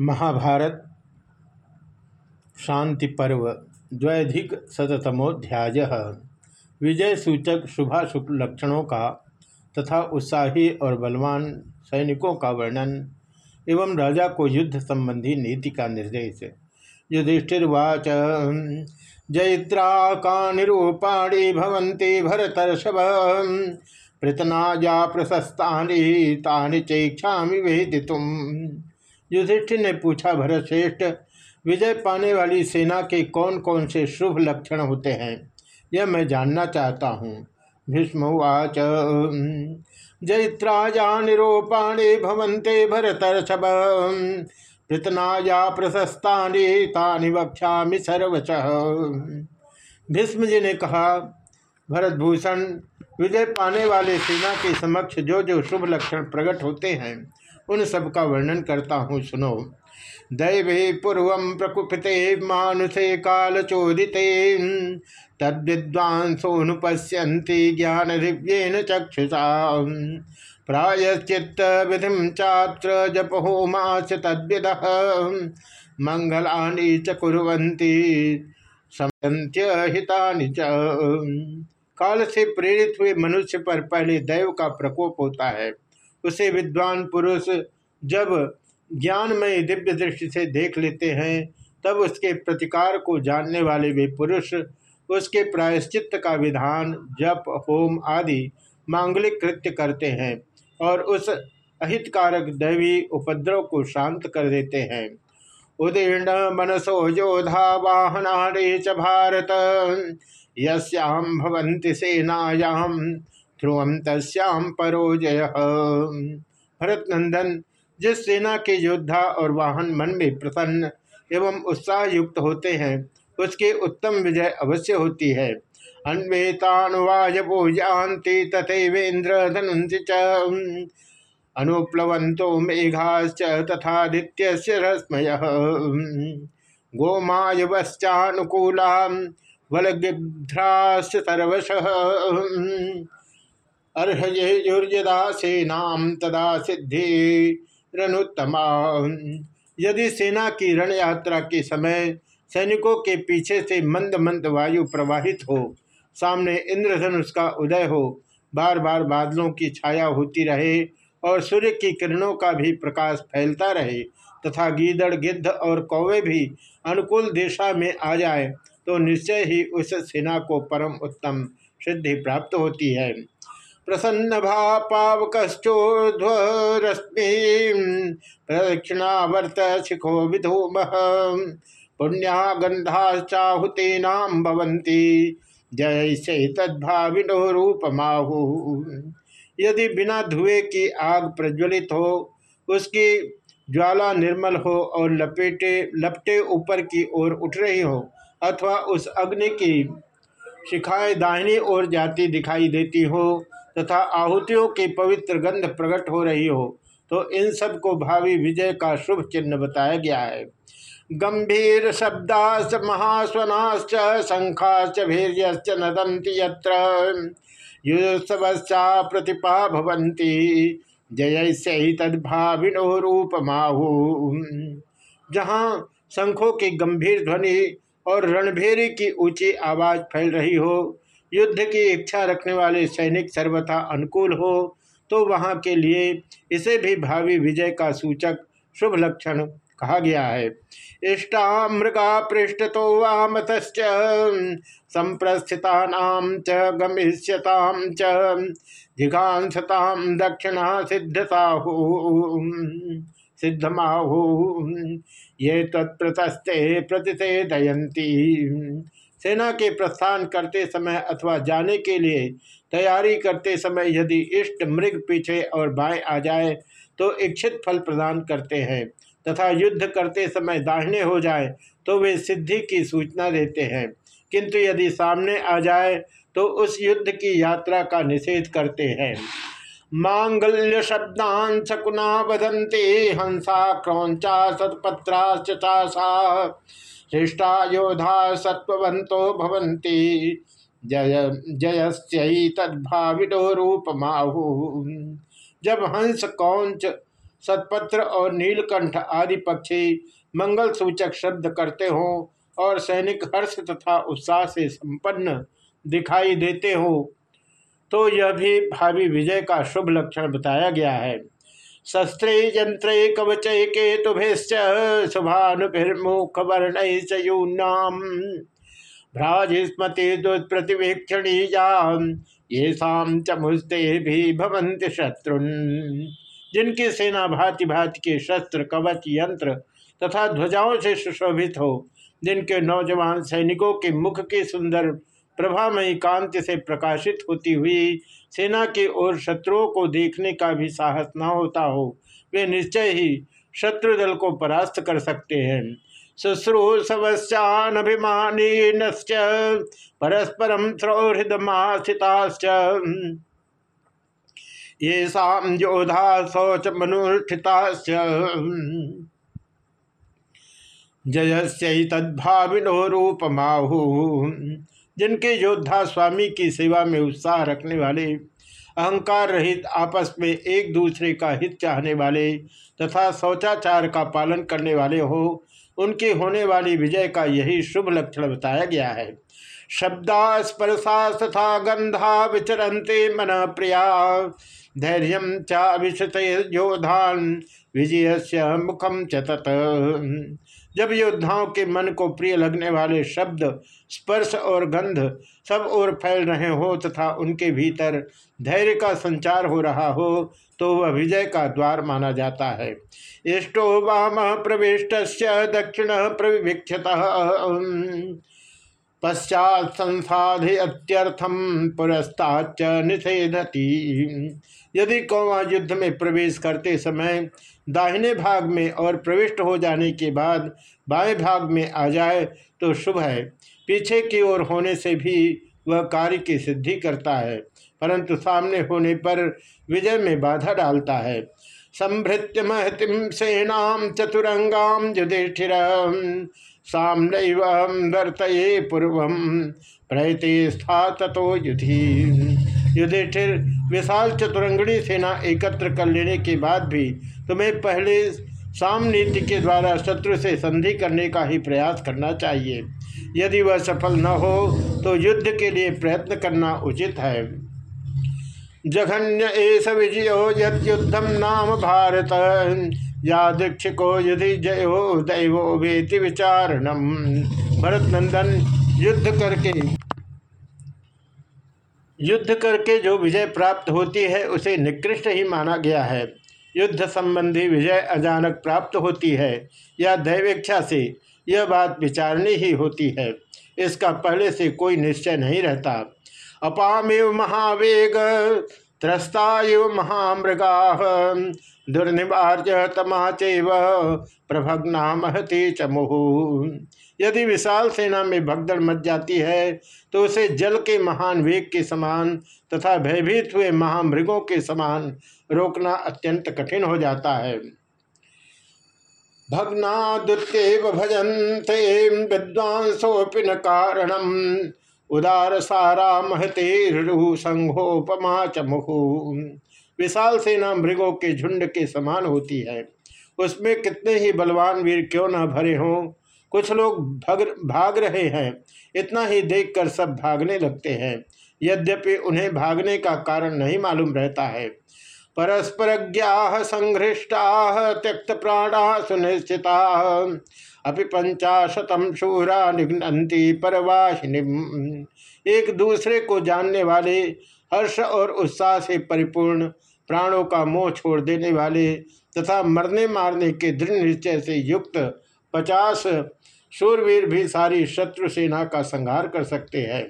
महाभारत, शांति पर्व, द्वैधिक शतमोध्याय विजय सूचक शुभाशुभ लक्षणों का तथा उत्साही और बलवान सैनिकों का वर्णन एवं राजा को युद्ध संबंधी नीति का निर्देश। युधिष्ठिर्वाच जयित्रा का निरूपाणी भवंती भरतर्षभ पृतनाजा प्रशस्ता तानि चेक्षा वेदितुम। युधिष्ठिर ने पूछा भरत श्रेष्ठ विजय पाने वाली सेना के कौन कौन से शुभ लक्षण होते हैं? यह मैं जानना चाहता हूँ भीष्मवाच जैत्राजा निरूपाणे भवंते भरतर्षभ। पृतनाया प्रशस्तानि तानि वक्षा सर्वच भीष्म जी ने कहा, भरतभूषण, विजय पाने वाले सेना के समक्ष जो जो शुभ लक्षण प्रकट होते हैं उन सब का वर्णन करता हूँ, सुनो। दैवे पूर्व प्रकुपिते मानुषे काल चोदिते तद्विद्वांसोनुपश्यन्ति ज्ञान दिव्येन चक्षुषा। प्रायश्चित्त विधि चात्र जप होमाच तद्विद। मंगलानि च कुर्वन्ति हितानि च। काल से प्रेरित हुए मनुष्य पर पहले दैव का प्रकोप होता है। उसे विद्वान पुरुष जब ज्ञानमय दिव्य दृष्टि से देख लेते हैं, तब उसके प्रतिकार को जानने वाले वे पुरुष, उसके प्रायश्चित का विधान, जप, होम आदि मांगलिक कृत्य करते हैं और उस अहितकारक दैवी उपद्रव को शांत कर देते हैं। उदीर्ण मनसो योधा वाहना च भारत यस्याम भवंति सेनायाम ध्रुवम तस्याम परो जय। भरत नंदन जिस सेना के योद्धा और वाहन मन में प्रसन्न एवं उत्साह युक्त होते हैं, उसके उत्तम विजय अवश्य होती है। अनुप्लवंतो मेघाश्च तथादित्य रश्मय। गोमायवश्चानुकूला अर्हयुर्यदा सेनाम तदा सिद्धि रणुत्तमा यदि सेना की रण यात्रा के समय सैनिकों के पीछे से मंद मंद वायु प्रवाहित हो, सामने इंद्रधनुष का उदय हो बार बार बादलों की छाया होती रहे और सूर्य की किरणों का भी प्रकाश फैलता रहे तथा गीदड़, गिद्ध और कौवे भी अनुकूल दिशा में आ जाए तो निश्चय ही उस सेना को परम उत्तम सिद्धि प्राप्त होती है। प्रसन्न भा पावकश्चोध्वरश्मि प्रदक्षिणावर्त शिखो विधूम। पुण्या गंधाश्चाहुतीनाम भवंती जय से तद्भाविनो रूपमाहु। यदि बिना धुएँ की आग प्रज्वलित हो, उसकी ज्वाला निर्मल हो और लपेटे, लपटे ऊपर की ओर उठ रही हो, अथवा उस अग्नि की शिखाएँ दाहिनी ओर जाती दिखाई देती हो तथा आहुतियों की पवित्र गंध प्रकट हो रही हो तो इन सबको भावी विजय का शुभ चिन्ह बताया गया है। गंभीर शब्दाश्च महास्वनाश्च शंखाश्च भीर्यश्च नदंती यत्र। प्रतिपा भवंती जय से ही तद्भाविनो रूप माहू जहाँ शंखों की गंभीर ध्वनि और रणभेरी की ऊँची आवाज़ फैल रही हो युद्ध की इच्छा रखने वाले सैनिक सर्वथा अनुकूल हो तो वहाँ के लिए इसे भी भावी विजय का सूचक शुभ लक्षण कहा गया है। इष्टा मृगा पृष्ठ तो वामत संप्रस्थिता च गमिष्यताम च दक्षिणा सिद्धताहु सिद्धमाहु, ये तत्प्रतस्ते प्रतिषेधयती सेना के प्रस्थान करते समय अथवा जाने के लिए तैयारी करते समय यदि इष्ट मृग पीछे और बाएँ आ जाए तो इच्छित फल प्रदान करते हैं। तथा युद्ध करते समय दाहिने हो जाए तो वे सिद्धि की सूचना देते हैं। किंतु यदि सामने आ जाए तो उस युद्ध की यात्रा का निषेध करते हैं। मांगल्य शब्दान शकुना बदंते हंसा क्रौचा सतपत्राश्च चाषा श्रेष्ठा योधा सत्वंतो भवंती जय जयस्यी तद्भाविडो रूप जब हंस, कौंच, सतपत्र और नीलकंठ आदि पक्षी मंगल सूचक शब्द करते हो और सैनिक हर्ष तथा उत्साह से संपन्न दिखाई देते हो तो यह भी भावी विजय का शुभ लक्षण बताया गया है। शस्त्रे यंत्र कवच केतुभिश्च शुभानुभिर्मुख वर्ण यूनाम। भ्राजिस्मति दुष्प्रतिवेक्षणीया ये शाम चमुस्ते भी भवंत शत्रुन। जिनकी सेना भांति भांति के शस्त्र, कवच, यंत्र तथा ध्वजाओं से सुशोभित हो, जिनके नौजवान सैनिकों के मुख की सुंदर प्रभामयी कांति से प्रकाशित होती हुई सेना की ओर शत्रुओं को देखने का भी साहस न होता हो, वे निश्चय ही शत्रु दल को परास्त कर सकते हैं। शुश्रूषवश्चानभिमानी परस्परम सौहृदमास्थिताश्च ये शाम योधा शौच मनुष्ठिताश्च। जयस्यतद्भाविनो रूपमाहु। जिनके योद्धा स्वामी की सेवा में उत्साह रखने वाले, अहंकार रहित आपस में एक दूसरे का हित चाहने वाले तथा शौचाचार का पालन करने वाले हो, उनकी होने वाली विजय का यही शुभ लक्षण बताया गया है। शब्दा स्पर्शा तथा गंधा विचरते मन प्रिया। धैर्य चाविशत योधान विजय से मुखम चतत जब योद्धाओं के मन को प्रिय लगने वाले शब्द, स्पर्श और गंध सब ओर फैल रहे हो तथा उनके भीतर धैर्य का संचार हो रहा हो तो वह विजय का द्वार माना जाता है। इष्टो वाम प्रविष्ट दक्षिण प्रविवीक्षत पश्चात संसाध्यर्थम पुरस्ताच निषेधती। यदि कौवा युद्ध में प्रवेश करते समय दाहिने भाग में और प्रविष्ट हो जाने के बाद बाएँ भाग में आ जाए तो शुभ है। पीछे की ओर होने से भी वह कार्य की सिद्धि करता है, परंतु सामने होने पर विजय में बाधा डालता है। संभृत्य महतिम सेनाम चतुरंगाम युधिष्ठिर सामने वर्त पूर्व प्रयते स्था तथो युधि। युधिष्ठिर विशाल चतुरंगणी सेना एकत्र कर लेने के बाद भी तुम्हें पहले साम नीति के द्वारा शत्रु से संधि करने का ही प्रयास करना चाहिए। यदि वह सफल न हो तो युद्ध के लिए प्रयत्न करना उचित है। जघन्य एस विजयो युद्धम नाम भारत। यादृक्षिको युधि जयो दैवो वेति विचारणम भरत नंदन युद्ध करके युद्ध करके जो विजय प्राप्त होती है, उसे निकृष्ट ही माना गया है। युद्ध संबंधी विजय अचानक प्राप्त होती है या दैवेक्षा से यह बात विचारणी ही होती है। इसका पहले से कोई निश्चय नहीं रहता। अपामेव महावेग त्रस्तायु महामृगा दुर्निवार्य तमाचेव प्रभग्ना महती चमुह यदि विशाल सेना में भगदड़ मच जाती है तो उसे जल के महान वेग के समान तथा भयभीत हुए महामृगों के समान रोकना अत्यंत कठिन हो जाता है। भग्नादुत्यव भजन्ते विद्वांसोपि न कारणम। उदार सारा महते संघोपमा चमुहु विशाल सेना मृगों के झुंड के समान होती है। उसमें कितने ही बलवान वीर क्यों न भरे हों? कुछ लोग भग, भाग रहे हैं। इतना ही देखकर सब भागने लगते हैं। यद्यपि उन्हें भागने का कारण नहीं मालूम रहता है। परस्पर संघृष्टा त्यक्त प्राणा सुनिश्चिता। अभी पंचाशतम शूरा निघ्नती परवाहिनी एक दूसरे को जानने वाले, हर्ष और उत्साह से परिपूर्ण प्राणों का मोह छोड़ देने वाले तथा मरने मारने के दृढ़ निश्चय से युक्त पचास शूरवीर भी सारी शत्रु सेना का संहार कर सकते हैं।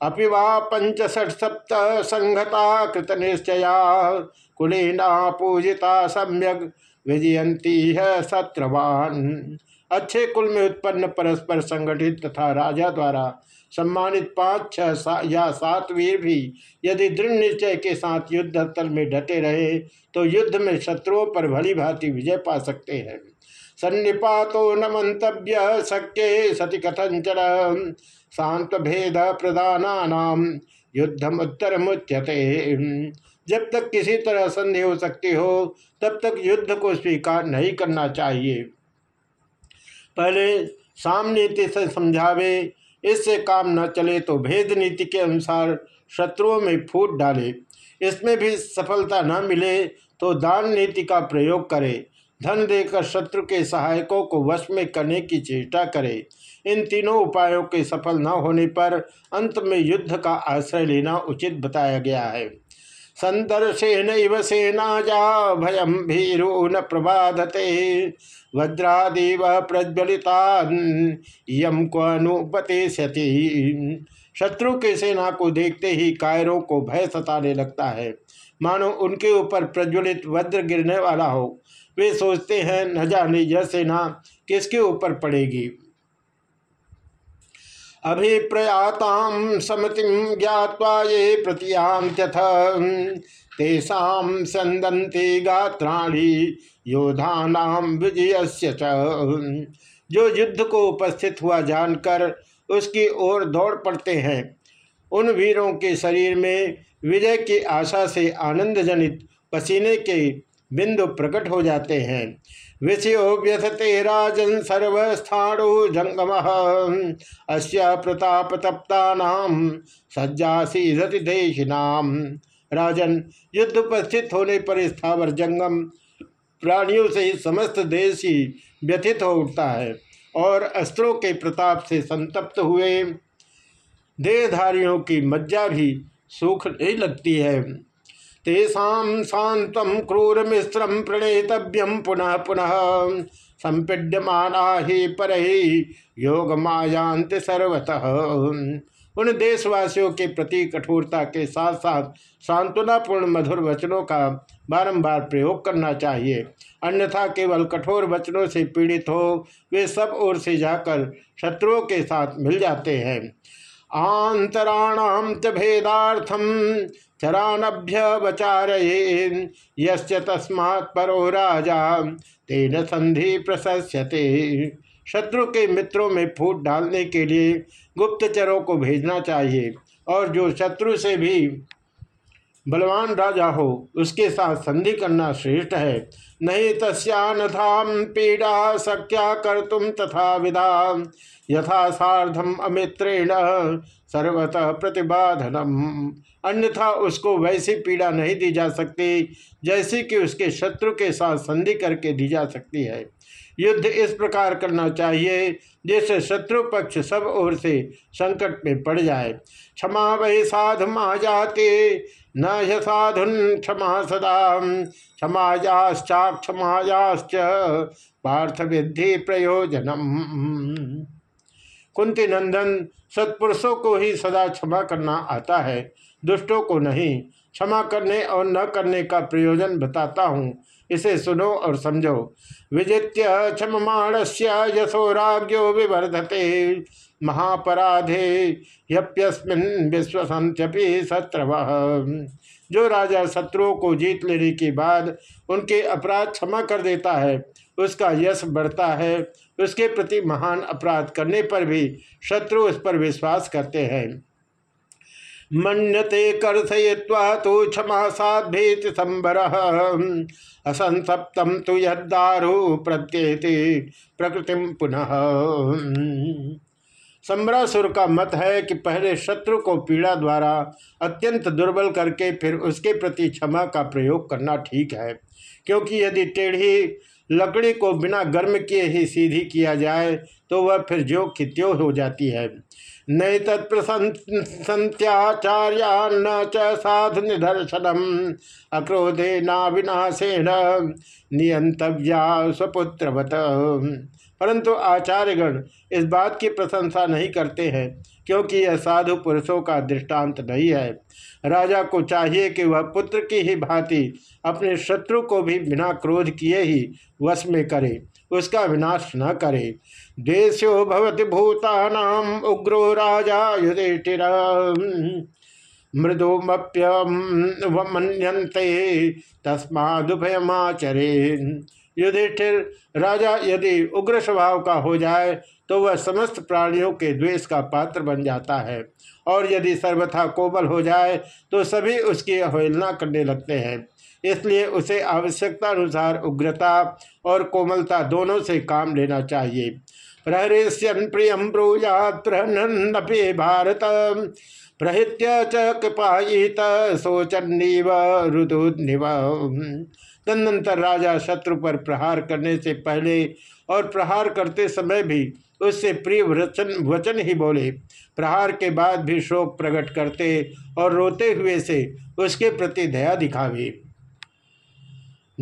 अपिवा पंचसठ सप्त संहता कृत निश्चया। कुलीना पूजिता सम्यक विजयंती है सत्रवान अच्छे कुल में उत्पन्न परस्पर संगठित तथा राजा द्वारा सम्मानित पाँच छह सा, या सात वीर भी यदि दृढ़ निश्चय के साथ युद्ध स्थल में डटे रहे तो युद्ध में शत्रुओं पर भली भांति विजय पा सकते हैं। सन्निपातो न मंतव्य शक्य सति कथंचन शांत भेद प्रदान युद्धम उत्तर मुच्यते जब तक किसी तरह संधि हो सकती हो, तब तक युद्ध को स्वीकार नहीं करना चाहिए। पहले साम नीति से समझावे, इससे काम न चले तो भेद नीति के अनुसार शत्रुओं में फूट डाले। इसमें भी सफलता न मिले तो दान नीति का प्रयोग करे। धन देकर शत्रु के सहायकों को वश में करने की चेष्टा करे। इन तीनों उपायों के सफल न होने पर अंत में युद्ध का आश्रय लेना उचित बताया गया है। संदर्शेन सेना जा भयम भीरु न प्रबाधते। वज्रादिव प्रज्वलिता यम को अनुपतिशति शत्रु के सेना को देखते ही कायरों को भय सताने लगता है। मानो उनके ऊपर प्रज्वलित वज्र गिरने वाला हो। वे सोचते हैं, न जाने यह सेना किसके ऊपर पड़ेगी। अभिप्रयाताम समतिम ज्ञावा ये प्रतियाम तथ तेषाम संदंते गात्राणी योधानाम विजय जो युद्ध को उपस्थित हुआ जानकर उसकी ओर दौड़ पड़ते हैं। उन वीरों के शरीर में विजय की आशा से आनंद जनित पसीने के बिंदु प्रकट हो जाते हैं। विषयो व्यथते राजन सर्वस्थाणु जंगम अस्य प्रताप तप्ता नाम सज्जा सीधति देशिनाम। राजन युद्ध उपस्थित होने पर स्थावर जंगम प्राणियों से ही समस्त देश ही व्यथित हो उठता है और अस्त्रों के प्रताप से संतप्त हुए। देहधारियों की मज्जा भी सूख नहीं लगती है। तेषा शांतम क्रूर मिश्रम प्रणेतव्यम पुनः पुनः। संपीड्यमाना ही पर ही योग मायांत सर्वतः। उन देशवासियों के प्रति कठोरता के साथ साथ सांत्वनापूर्ण मधुर वचनों का बारंबार प्रयोग करना चाहिए। अन्यथा केवल कठोर वचनों से पीड़ित हो, वे सब ओर से जाकर शत्रुओं के साथ मिल जाते हैं। आंतराणाम च भेदार्थम चरानभ्य ये तस्मात् परो राजा, तेन संधि प्रशस्यते। शत्रु के मित्रों में फूट डालने के लिए गुप्तचरों को भेजना चाहिए, और जो शत्रु से भी बलवान राजा हो, उसके साथ संधि करना श्रेष्ठ है। नहीं तस्यानथा पीड़ा सक्या कर तुम तथा विधा यथा सार्धम अमित्रेण सर्वतः प्रतिबाधनम। अन्यथा उसको वैसी पीड़ा नहीं दी जा सकती, जैसी कि उसके शत्रु के साथ संधि करके दी जा सकती है। युद्ध इस प्रकार करना चाहिए, जिससे शत्रु पक्ष सब ओर से संकट में पड़ जाए। क्षमा वही साधु जाते न साधुन क्षमा सदा। क्षमायाश्चाक्षमायाश्च पार्थ विद्धि प्रयोजनम। कुंती नंदन सत्पुरुषों को ही सदा क्षमा करना आता है, दुष्टों को नहीं क्षमा करने और न करने का प्रयोजन बताता हूँ। इसे सुनो और समझो। विजित्य क्षममाणस्य यशो राज्यो विवर्धते। महापराधे यप्यस्मिन विश्वसंत्यपि शत्रव। जो राजा शत्रुओं को जीत लेने के बाद उनके अपराध क्षमा कर देता है, उसका यश बढ़ता है। उसके प्रति महान अपराध करने पर भी शत्रु उस पर विश्वास करते हैं। मन्यते कर्षय्वा तो क्षमा साधेत संबर असंसप्तम तो यदारु प्रत्येति प्रकृति पुनः। सम्रासुर का मत है कि पहले शत्रु को पीड़ा द्वारा अत्यंत दुर्बल करके फिर उसके प्रति क्षमा का प्रयोग करना ठीक है, क्योंकि यदि टेढ़ी लकड़ी को बिना गर्म किए ही सीधी किया जाए तो वह फिर जो की हो जाती है। नहीं तत्प्रसंत्याचार्यान्न च साधु निदर्शनम अक्रोधे नियंतव्या स्वपुत्रवत। परंतु आचार्यगण इस बात की प्रशंसा नहीं करते हैं, क्योंकि यह साधु पुरुषों का दृष्टांत नहीं है। राजा को चाहिए कि वह पुत्र की ही भांति अपने शत्रु को भी बिना क्रोध किए ही वश में करे, उसका विनाश न करे। देशो भवति भूतानाम उग्रो राजा युधिष्ठिर। मृदुमप्यमन्यन्ते तस्मादुभयमाचरे। युधिष्ठिर, राजा यदि उग्र स्वभाव का हो जाए तो वह समस्त प्राणियों के द्वेष का पात्र बन जाता है। और यदि सर्वथा कोमल हो जाए तो सभी उसकी अवहेलना करने लगते हैं। इसलिए उसे आवश्यकता अनुसार उग्रता और कोमलता दोनों से काम लेना चाहिए। प्रहृष्यन प्रियम ब्रूजात प्रहनपि भारत। प्रहृत्य च कृपायित शोचन्नीव रुदुनिव तदनंतर राजा शत्रु पर प्रहार करने से पहले और प्रहार करते समय भी उससे प्रिय वचन वचन ही बोले। प्रहार के बाद भी शोक प्रकट करते और रोते हुए से उसके प्रति दया दिखावे।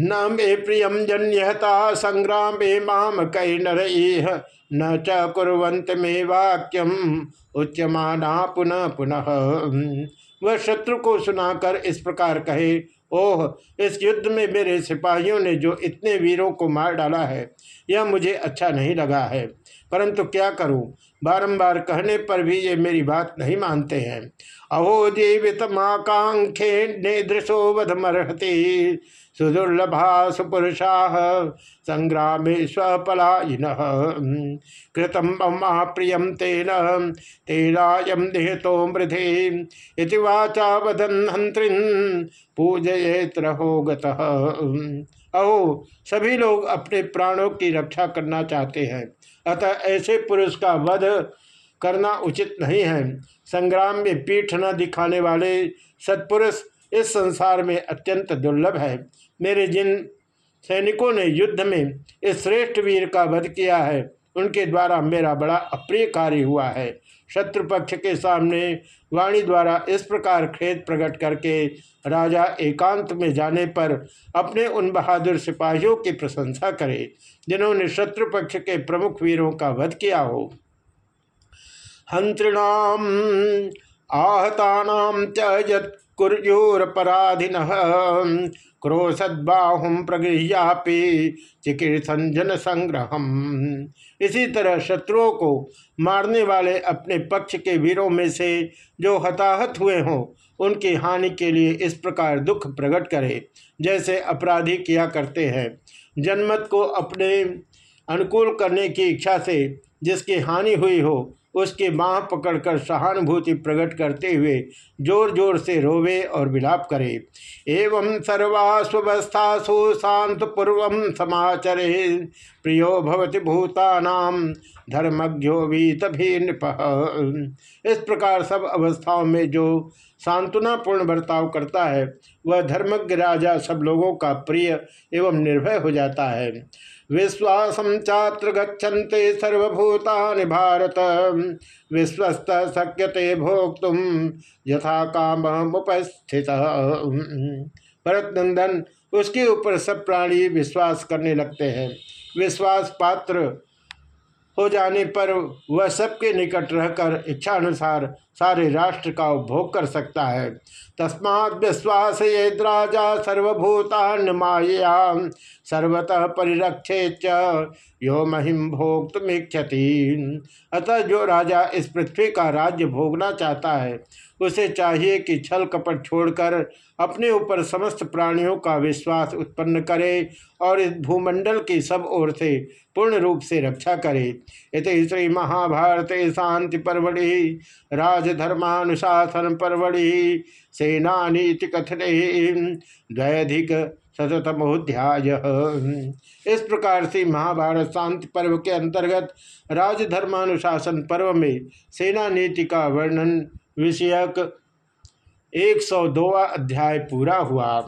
न मे प्रियम जन्यता संग्राम माम कई नर इह, न च कुरंत में वाक्यम, उच्यमाना पुनः पुनः। वह शत्रु को सुनाकर इस प्रकार कहे, ओह, इस युद्ध में मेरे सिपाहियों ने जो इतने वीरों को मार डाला है, यह मुझे अच्छा नहीं लगा है। परंतु क्या करूँ? बारंबार कहने पर भी ये मेरी बात नहीं मानते हैं। अहो जीवित माकांखे नेदृशो वधमर्हति। सुदुर्लभा सुपुरुषा संग्राम स्वपलायिन। कृतम ममा प्रियम तेन तेनायम निहतो मृधे वाचा वदन हंत्रिन पूजयेत रहो अहो, सभी लोग अपने प्राणों की रक्षा करना चाहते हैं। अतः ऐसे पुरुष का वध करना उचित नहीं है। संग्राम में पीठ न दिखाने वाले सत्पुरुष इस संसार में अत्यंत दुर्लभ है। मेरे जिन सैनिकों ने युद्ध में इस श्रेष्ठ वीर का वध किया है, उनके द्वारा मेरा बड़ा अप्रिय कार्य हुआ है। शत्रु पक्ष के सामने वाणी द्वारा इस प्रकार खेद प्रकट करके राजा एकांत में जाने पर अपने उन बहादुर सिपाहियों की प्रशंसा करे, जिन्होंने शत्रु पक्ष के प्रमुख वीरों का वध किया हो। हंत्रिणाम आहतानाम कुर्योरपराधिन क्रोशद्बाहुम प्रगृह्यापि चिकीर्सन जन इसी तरह शत्रुओं को मारने वाले अपने पक्ष के वीरों में से जो हताहत हुए हों, उनकी हानि के लिए इस प्रकार दुख प्रकट करे, जैसे अपराधी किया करते हैं। जनमत को अपने अनुकूल करने की इच्छा से जिसकी हानि हुई हो उसके बाह पकड़कर सहानुभूति प्रकट करते हुए ज़ोर ज़ोर से रोवे और विलाप करे। एवं सर्वास्वस्थासु शांत पूर्व समाचरे। प्रियो भवति भूतानाम धर्मज्ञो भी तभी नृप इस प्रकार सब अवस्थाओं में जो सांत्वनापूर्ण बर्ताव करता है, वह धर्मज्ञ राजा सब लोगों का प्रिय एवं निर्भय हो जाता है। विश्वासम चात्र गच्छन्ते सर्वभूतानि भारत। विश्वस्त शक्यते भोक्त यथा काम उपस्थित भरत नंदन उसके ऊपर सब प्राणी विश्वास करने लगते हैं। विश्वास पात्र हो जाने पर वह सबके निकट रहकर इच्छानुसार सारे राष्ट्र का उपभोग कर सकता है। तस्मा विश्वास ये राजा सर्वभूतान माया सर्वतः परिरक्षे चो महिम महिम भोक्तमीक्षति अतः जो राजा इस पृथ्वी का राज्य भोगना चाहता है उसे चाहिए कि छल कपट छोड़कर अपने ऊपर समस्त प्राणियों का विश्वास उत्पन्न करे और इस भूमंडल की सब ओर से पूर्ण रूप से रक्षा करे। इत श्री महाभारत शांति परवड़ि, राजधर्मानुशासन परवड़ि सेना नीति कथन द्वैधिक शतमोध्याय इस प्रकार से महाभारत शांति पर्व के अंतर्गत राजधर्मानुशासन पर्व में सेना नीति का वर्णन विषयक एक सौ अध्याय पूरा हुआ।